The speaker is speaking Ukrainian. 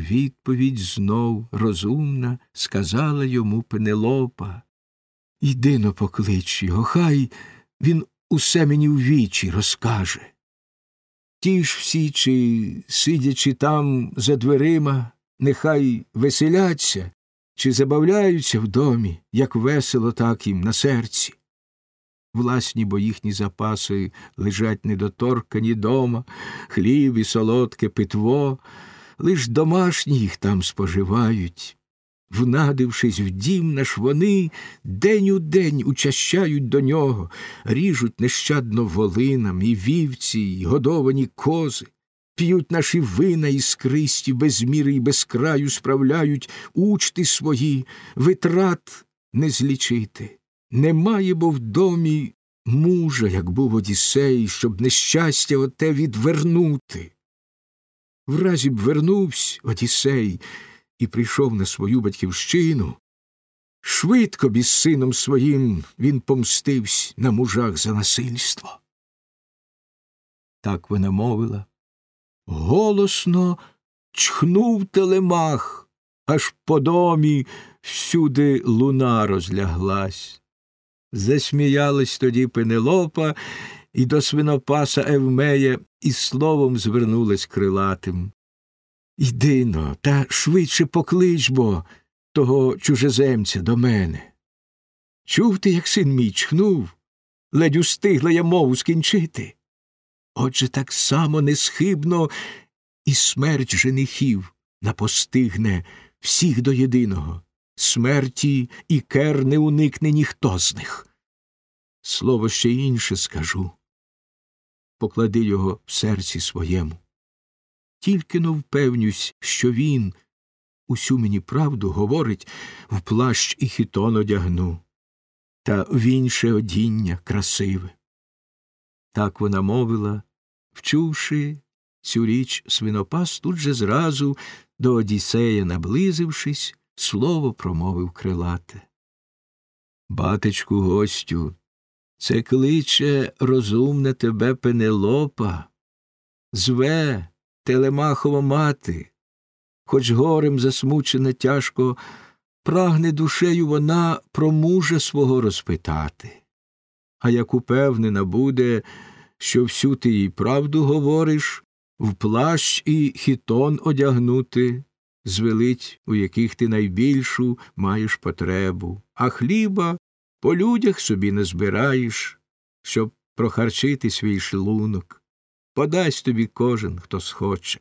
Відповідь знов розумна сказала йому Пенелопа. Іди но поклич його, хай він усе мені в вічі розкаже. Ті ж всі, чи, сидячи там за дверима, нехай веселяться, чи забавляються в домі, як весело, так їм на серці. Власні, бо їхні запаси лежать недоторкані дома, хліб і солодке питво, лиш домашні їх там споживають. Внадившись в дім наш, вони день у день учащають до нього, ріжуть нещадно волинам і вівці, і годовані кози, п'ють наші вина іскристі, без міри і без краю справляють учти свої, витрат не злічити. Немає, бо в домі мужа, як був Одіссей, щоб нещастя оте відвернути. Вразі б вернувся Одіссей і прийшов на свою батьківщину. Швидко б із сином своїм він помстився на мужах за насильство. Так вона мовила. Голосно чхнув телемах, аж по домі всюди луна розляглась. Засміялась тоді Пенелопа, і до свинопаса Евмея із словом звернулась крилатим. Іди но, та швидше поклич бо того чужеземця до мене. Чув ти, як син мій чхнув, ледь устигла я мову скінчити. Отже, так само несхибно і смерть женихів напостигне всіх до єдиного. Смерті і кер не уникне ніхто з них. Слово ще інше скажу. Поклади його в серці своєму. Тільки но впевнюсь, що він усю мені правду говорить, в плащ і хітон одягну, та в інше одіння красиве. Так вона мовила, вчувши цю річ свинопас тут же зразу до Одіссея наблизившись, слово промовив крилате. Батечку гостю, це кличе розумне тебе Пенелопа, зве Телемахова мати, хоч горем засмучена тяжко, прагне душею вона про мужа свого розпитати. А як упевнена буде, що всю ти їй правду говориш, в плащ і хітон одягнути, звелить, у яких ти найбільшу маєш потребу, а хліба по людях собі не збираєш, щоб прохарчити свій шлунок. Подасть тобі кожен, хто схоче.